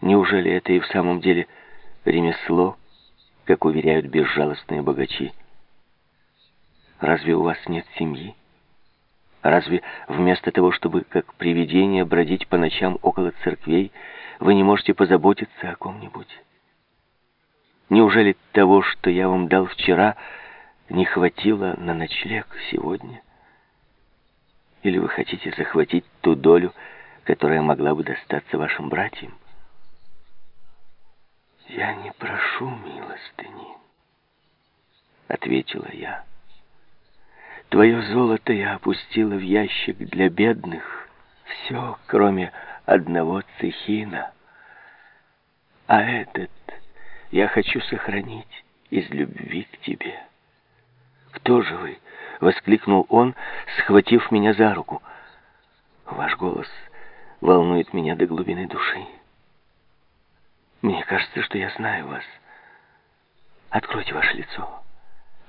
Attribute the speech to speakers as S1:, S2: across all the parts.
S1: Неужели это и в самом деле ремесло, как уверяют безжалостные богачи? Разве у вас нет семьи? Разве вместо того, чтобы как привидение бродить по ночам около церквей, вы не можете позаботиться о ком-нибудь? Неужели того, что я вам дал вчера, не хватило на ночлег сегодня? Или вы хотите захватить ту долю, которая могла бы достаться вашим братьям? «Я не прошу милостыни», — ответила я. Твое золото я опустила в ящик для бедных. Все, кроме одного цехина. А этот я хочу сохранить из любви к тебе. «Кто же вы?» — воскликнул он, схватив меня за руку. «Ваш голос волнует меня до глубины души. Мне кажется, что я знаю вас. Откройте ваше лицо.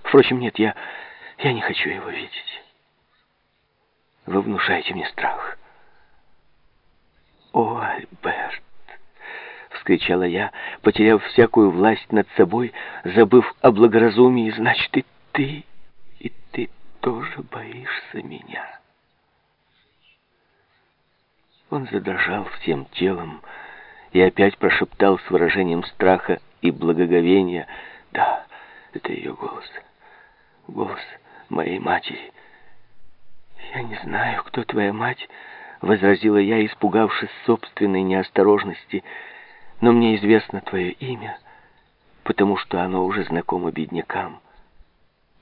S1: Впрочем, нет, я... Я не хочу его видеть. Вы внушаете мне страх. О, Альберт! Вскричала я, потеряв всякую власть над собой, забыв о благоразумии, значит, и ты, и ты тоже боишься меня. Он задрожал всем телом и опять прошептал с выражением страха и благоговения. Да, это ее голос. Голос моей матери. «Я не знаю, кто твоя мать», — возразила я, испугавшись собственной неосторожности, «но мне известно твое имя, потому что оно уже знакомо беднякам.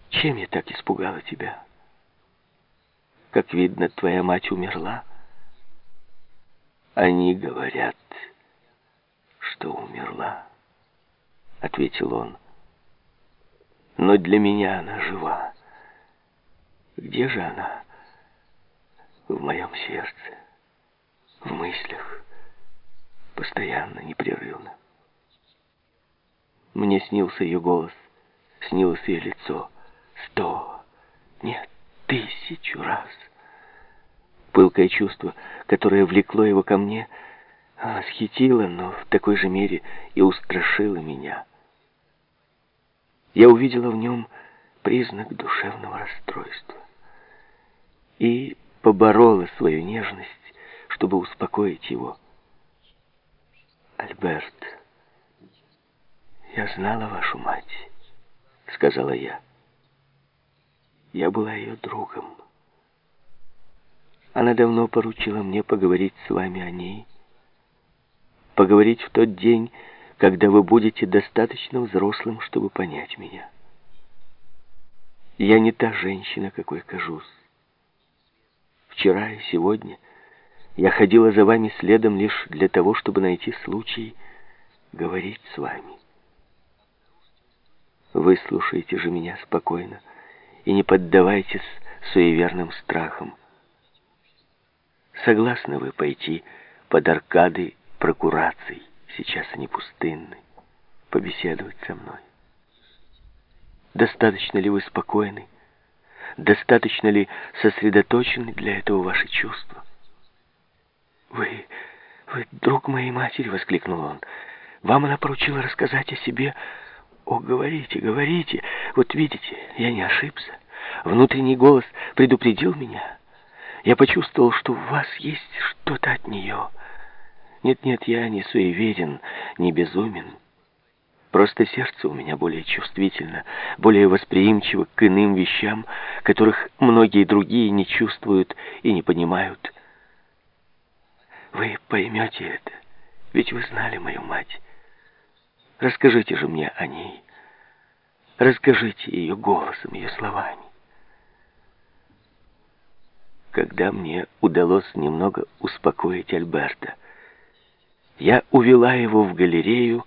S1: Чем я так испугала тебя? Как видно, твоя мать умерла. Они говорят, что умерла», — ответил он. «Но для меня она жива». Где же она? В моем сердце, в мыслях, постоянно, непрерывно. Мне снился ее голос, снилось ее лицо. Сто, нет, тысячу раз. Пылкое чувство, которое влекло его ко мне, восхитило, но в такой же мере и устрашило меня. Я увидела в нем признак душевного расстройства и поборола свою нежность, чтобы успокоить его. «Альберт, я знала вашу мать», — сказала я. Я была ее другом. Она давно поручила мне поговорить с вами о ней, поговорить в тот день, когда вы будете достаточно взрослым, чтобы понять меня. Я не та женщина, какой кажусь. Вчера и сегодня я ходила за вами следом лишь для того, чтобы найти случай говорить с вами. Вы слушаете же меня спокойно и не поддавайтесь суеверным страхам. Согласны вы пойти под аркады прокураций, сейчас они пустынны, побеседовать со мной? Достаточно ли вы спокойны? Достаточно ли сосредоточены для этого ваши чувства? «Вы... вы друг моей матери!» — воскликнул он. «Вам она поручила рассказать о себе...» «О, говорите, говорите! Вот видите, я не ошибся. Внутренний голос предупредил меня. Я почувствовал, что в вас есть что-то от нее. Нет-нет, я не суеверен, не безумен». Просто сердце у меня более чувствительно, более восприимчиво к иным вещам, которых многие другие не чувствуют и не понимают. Вы поймете это, ведь вы знали мою мать. Расскажите же мне о ней. Расскажите ее голосом, ее словами. Когда мне удалось немного успокоить Альберта, я увела его в галерею,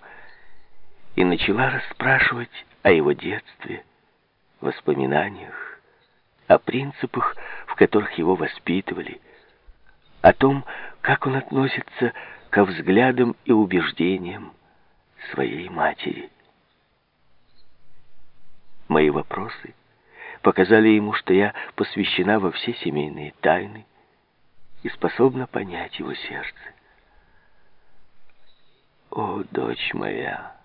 S1: и начала расспрашивать о его детстве, воспоминаниях, о принципах, в которых его воспитывали, о том, как он относится ко взглядам и убеждениям своей матери. Мои вопросы показали ему, что я посвящена во все семейные тайны и способна понять его сердце. «О, дочь моя!»